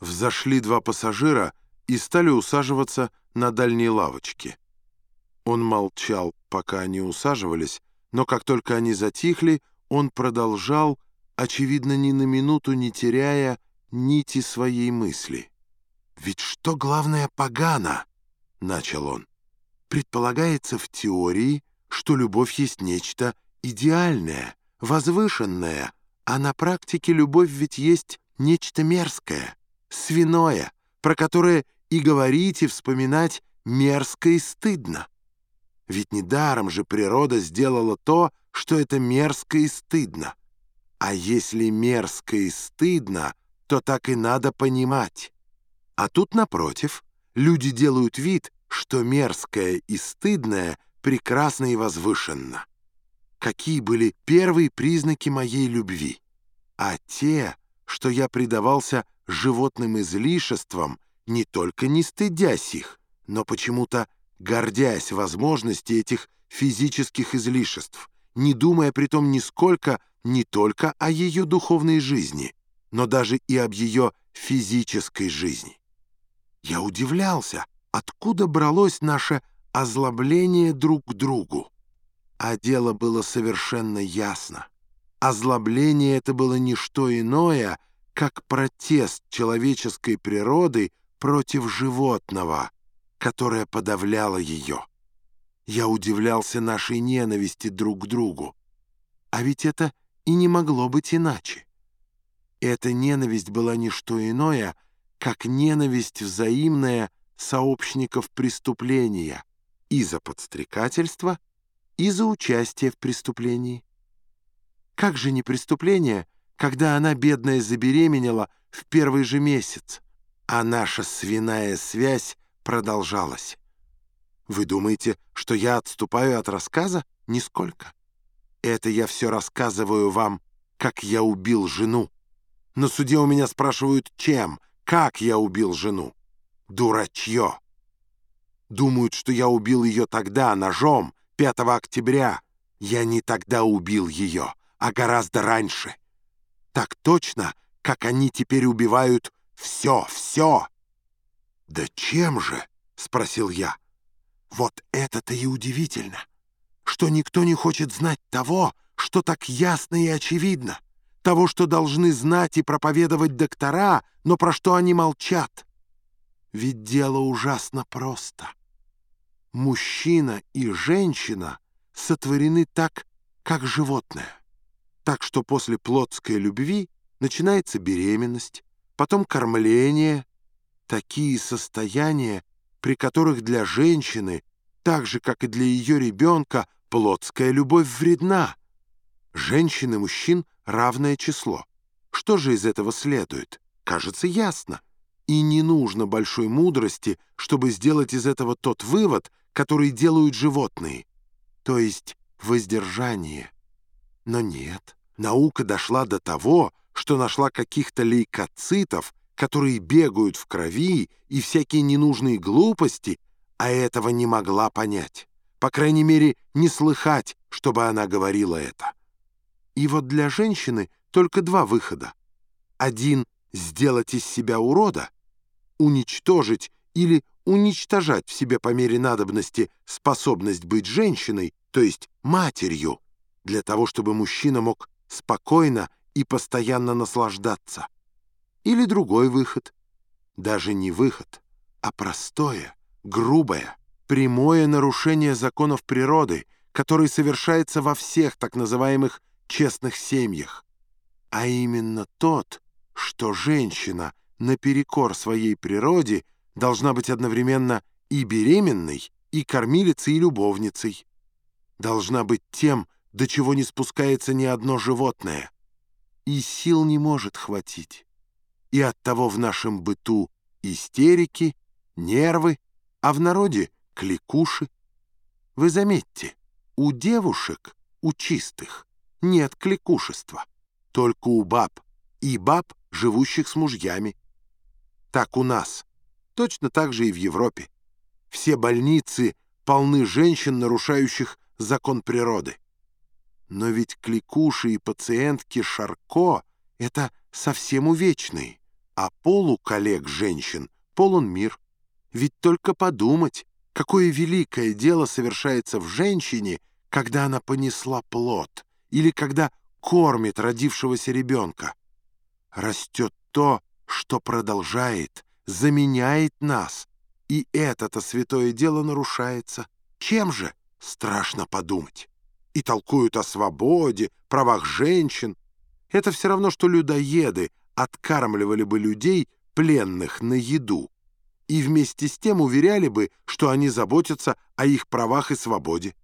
Взошли два пассажира и стали усаживаться на дальней лавочке. Он молчал, пока они усаживались, но как только они затихли, он продолжал, очевидно, ни на минуту не теряя нити своей мысли. «Ведь что главное погано?» — начал он. «Предполагается в теории, что любовь есть нечто идеальное, возвышенное, а на практике любовь ведь есть нечто мерзкое, свиное, про которое и говорить, и вспоминать мерзко и стыдно. Ведь недаром же природа сделала то, что это мерзко и стыдно. А если мерзко и стыдно, то так и надо понимать. А тут, напротив, люди делают вид, что мерзкое и стыдное прекрасно и возвышенно. Какие были первые признаки моей любви? А те, что я предавался животным излишествам, не только не стыдясь их, но почему-то гордясь возможности этих физических излишеств, не думая при том нисколько не только о ее духовной жизни, но даже и об ее физической жизни. Я удивлялся, откуда бралось наше озлобление друг к другу. А дело было совершенно ясно. Озлобление это было не что иное, как протест человеческой природы против животного, которое подавляло ее. Я удивлялся нашей ненависти друг к другу. А ведь это и не могло быть иначе. Эта ненависть была не что иное, как ненависть взаимная сообщников преступления и за подстрекательство, и за участие в преступлении. Как же не преступление, когда она, бедная, забеременела в первый же месяц, а наша свиная связь продолжалась. Вы думаете, что я отступаю от рассказа? Нисколько. Это я все рассказываю вам, как я убил жену. На суде у меня спрашивают, чем, как я убил жену. Дурачье. Думают, что я убил ее тогда, ножом, 5 октября. Я не тогда убил ее а гораздо раньше. Так точно, как они теперь убивают все, все. «Да чем же?» — спросил я. «Вот это-то и удивительно, что никто не хочет знать того, что так ясно и очевидно, того, что должны знать и проповедовать доктора, но про что они молчат. Ведь дело ужасно просто. Мужчина и женщина сотворены так, как животное. Так что после плотской любви начинается беременность, потом кормление, такие состояния, при которых для женщины, так же, как и для ее ребенка, плотская любовь вредна. Женщин и мужчин равное число. Что же из этого следует? Кажется, ясно. И не нужно большой мудрости, чтобы сделать из этого тот вывод, который делают животные, то есть воздержание. Но нет, наука дошла до того, что нашла каких-то лейкоцитов, которые бегают в крови и всякие ненужные глупости, а этого не могла понять. По крайней мере, не слыхать, чтобы она говорила это. И вот для женщины только два выхода. Один — сделать из себя урода, уничтожить или уничтожать в себе по мере надобности способность быть женщиной, то есть матерью, для того, чтобы мужчина мог спокойно и постоянно наслаждаться. Или другой выход. Даже не выход, а простое, грубое, прямое нарушение законов природы, которое совершается во всех так называемых честных семьях. А именно тот, что женщина наперекор своей природе должна быть одновременно и беременной, и кормилицей, и любовницей. Должна быть тем, до чего не спускается ни одно животное. И сил не может хватить. И оттого в нашем быту истерики, нервы, а в народе кликуши. Вы заметьте, у девушек, у чистых, нет кликушества, только у баб, и баб, живущих с мужьями. Так у нас, точно так же и в Европе. Все больницы полны женщин, нарушающих закон природы. Но ведь кликуши и пациентки Шарко — это совсем увечные. а полу коллег женщин полон мир. Ведь только подумать, какое великое дело совершается в женщине, когда она понесла плод или когда кормит родившегося ребенка. Растет то, что продолжает, заменяет нас, и это-то святое дело нарушается. Чем же? Страшно подумать. И толкуют о свободе, правах женщин. Это все равно, что людоеды откармливали бы людей, пленных на еду, и вместе с тем уверяли бы, что они заботятся о их правах и свободе.